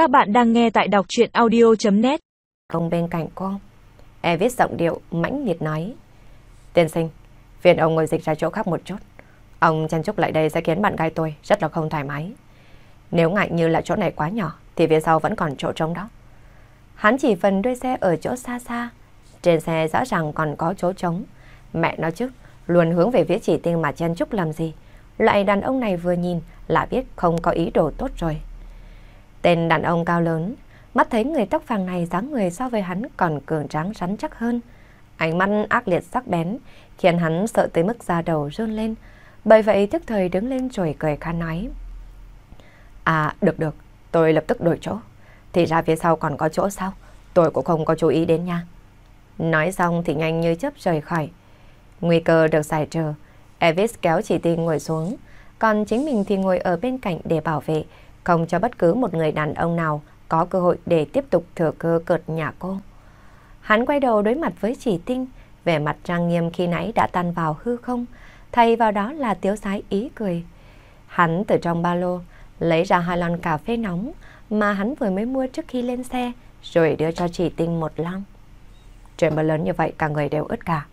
Các bạn đang nghe tại đọc chuyện audio.net Ông bên cạnh cô. viết giọng điệu mãnh liệt nói. Tiên sinh, phiền ông ngồi dịch ra chỗ khác một chút. Ông chăn chúc lại đây sẽ khiến bạn gái tôi rất là không thoải mái. Nếu ngại như là chỗ này quá nhỏ thì phía sau vẫn còn chỗ trống đó. Hắn chỉ phần đuôi xe ở chỗ xa xa. Trên xe rõ ràng còn có chỗ trống. Mẹ nói chứ, luôn hướng về phía chỉ tinh mà chen chúc làm gì. Loại đàn ông này vừa nhìn là biết không có ý đồ tốt rồi. Tên đàn ông cao lớn, mắt thấy người tóc vàng này dáng người so với hắn còn cường tráng rắn chắc hơn. Ánh mắt ác liệt sắc bén, khiến hắn sợ tới mức da đầu rơn lên. Bởi vậy tức thời đứng lên rồi cười khan nói. À, được được, tôi lập tức đổi chỗ. Thì ra phía sau còn có chỗ sao? Tôi cũng không có chú ý đến nha. Nói xong thì nhanh như chớp rời khỏi. Nguy cơ được giải trừ. Evis kéo chỉ tin ngồi xuống, còn chính mình thì ngồi ở bên cạnh để bảo vệ, không cho bất cứ một người đàn ông nào có cơ hội để tiếp tục thừa cơ cợt nhà cô. Hắn quay đầu đối mặt với chỉ tinh, vẻ mặt trang nghiêm khi nãy đã tan vào hư không, thay vào đó là tiếu sái ý cười. Hắn từ trong ba lô lấy ra hai lon cà phê nóng mà hắn vừa mới mua trước khi lên xe, rồi đưa cho chỉ tinh một lon. Trời mưa lớn như vậy cả người đều ướt cả.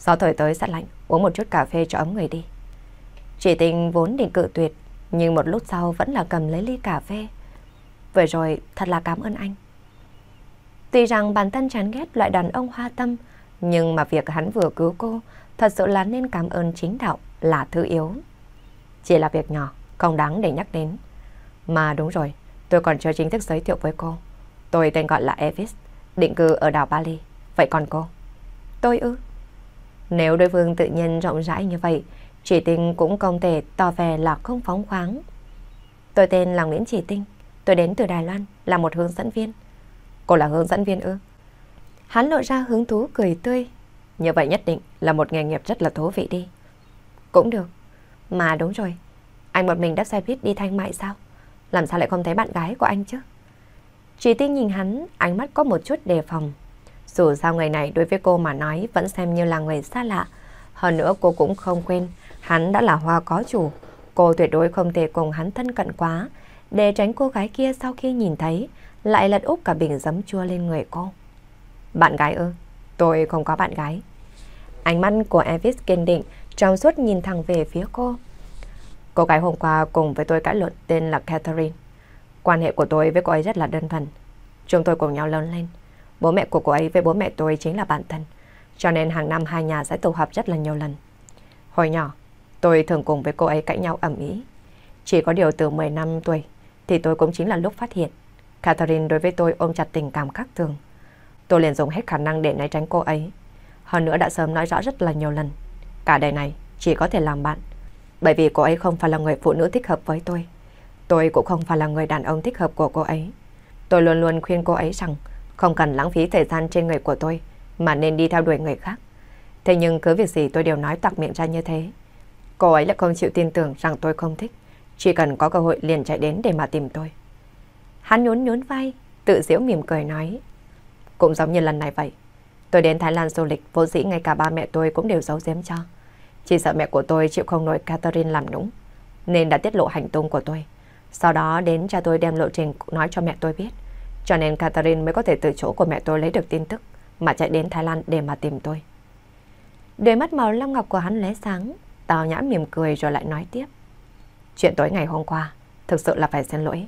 Gió thổi tới rất lạnh, uống một chút cà phê cho ấm người đi. Chỉ tình vốn định cự tuyệt, nhưng một lúc sau vẫn là cầm lấy ly cà phê. vậy rồi, thật là cảm ơn anh. Tuy rằng bản thân chán ghét loại đàn ông hoa tâm, nhưng mà việc hắn vừa cứu cô, thật sự là nên cảm ơn chính đạo là thứ yếu. Chỉ là việc nhỏ, không đáng để nhắc đến. Mà đúng rồi, tôi còn chưa chính thức giới thiệu với cô. Tôi tên gọi là Evis, định cư ở đảo Bali. Vậy còn cô? Tôi ư? Nếu đối phương tự nhiên rộng rãi như vậy, chỉ Tinh cũng không thể tỏ vẻ là không phóng khoáng. Tôi tên là Nguyễn Chỉ Tinh, tôi đến từ Đài Loan, là một hướng dẫn viên. Cô là hướng dẫn viên ư? Hắn lộ ra hứng thú cười tươi. Như vậy nhất định là một nghề nghiệp rất là thú vị đi. Cũng được. Mà đúng rồi, anh một mình đã xe buýt đi thanh mại sao? Làm sao lại không thấy bạn gái của anh chứ? Chỉ Tinh nhìn hắn, ánh mắt có một chút đề phòng. Dù sao người này đối với cô mà nói vẫn xem như là người xa lạ. Hơn nữa cô cũng không quên Hắn đã là hoa có chủ, cô tuyệt đối không thể cùng hắn thân cận quá, để tránh cô gái kia sau khi nhìn thấy, lại lật úp cả bình giấm chua lên người cô. Bạn gái ư? Tôi không có bạn gái. Ánh mắt của Elvis kiên định, trong suốt nhìn thẳng về phía cô. Cô gái hôm qua cùng với tôi cãi luận tên là Catherine. Quan hệ của tôi với cô ấy rất là đơn thuần. Chúng tôi cùng nhau lớn lên. Bố mẹ của cô ấy với bố mẹ tôi chính là bạn thân. Cho nên hàng năm hai nhà sẽ tụ họp rất là nhiều lần. Hồi nhỏ, Tôi thường cùng với cô ấy cãi nhau ẩm ý. Chỉ có điều từ 10 năm tuổi thì tôi cũng chính là lúc phát hiện. Catherine đối với tôi ôm chặt tình cảm khác thường. Tôi liền dùng hết khả năng để né tránh cô ấy. Hơn nữa đã sớm nói rõ rất là nhiều lần. Cả đời này chỉ có thể làm bạn. Bởi vì cô ấy không phải là người phụ nữ thích hợp với tôi. Tôi cũng không phải là người đàn ông thích hợp của cô ấy. Tôi luôn luôn khuyên cô ấy rằng không cần lãng phí thời gian trên người của tôi, mà nên đi theo đuổi người khác. Thế nhưng cứ việc gì tôi đều nói tặc miệng ra như thế. Cô ấy lại không chịu tin tưởng rằng tôi không thích. Chỉ cần có cơ hội liền chạy đến để mà tìm tôi. Hắn nhún nhún vai, tự giễu mỉm cười nói. Cũng giống như lần này vậy. Tôi đến Thái Lan du lịch, vô dĩ ngay cả ba mẹ tôi cũng đều giấu giếm cho. Chỉ sợ mẹ của tôi chịu không nổi Catherine làm nũng, nên đã tiết lộ hành tung của tôi. Sau đó đến cha tôi đem lộ trình nói cho mẹ tôi biết. Cho nên Catherine mới có thể từ chỗ của mẹ tôi lấy được tin tức mà chạy đến Thái Lan để mà tìm tôi. Đôi mắt màu long ngọc của hắn lóe sáng, Tào nhã mỉm cười rồi lại nói tiếp. Chuyện tối ngày hôm qua, thực sự là phải xin lỗi.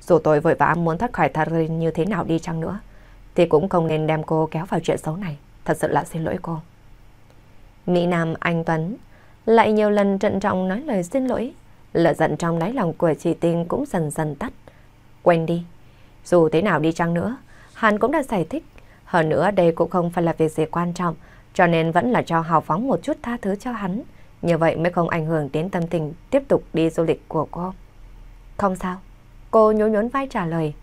Dù tôi vội vã muốn thoát khỏi Tarin như thế nào đi chăng nữa, thì cũng không nên đem cô kéo vào chuyện xấu này. Thật sự là xin lỗi cô. Mỹ Nam Anh Tuấn lại nhiều lần trịnh trọng nói lời xin lỗi. Lỡ giận trong đáy lòng của chị Tinh cũng dần dần tắt. Quên đi. Dù thế nào đi chăng nữa, Hàn cũng đã giải thích. Hơn nữa đây cũng không phải là việc gì quan trọng, cho nên vẫn là cho hào phóng một chút tha thứ cho hắn. Như vậy mới không ảnh hưởng đến tâm tình tiếp tục đi du lịch của cô. Không sao. Cô nhún nhún vai trả lời.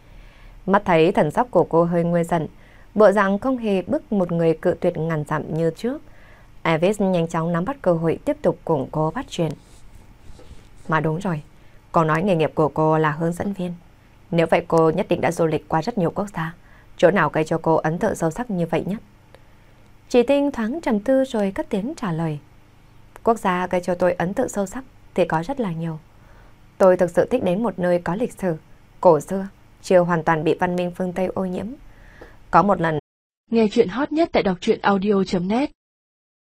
Mắt thấy thần sắc của cô hơi nguôi giận. Bộ dạng không hề bức một người cự tuyệt ngàn dặm như trước. Elvis nhanh chóng nắm bắt cơ hội tiếp tục cùng cô bắt chuyện. Mà đúng rồi. Cô nói nghề nghiệp của cô là hướng dẫn viên. Nếu vậy cô nhất định đã du lịch qua rất nhiều quốc gia. Chỗ nào gây cho cô ấn tượng sâu sắc như vậy nhất? Chỉ tinh thoáng trầm tư rồi cất tiếng trả lời. Quốc gia gây cho tôi ấn tượng sâu sắc thì có rất là nhiều. Tôi thực sự thích đến một nơi có lịch sử, cổ xưa, chưa hoàn toàn bị văn minh phương Tây ô nhiễm. Có một lần, nghe chuyện hot nhất tại đọc truyện audio.net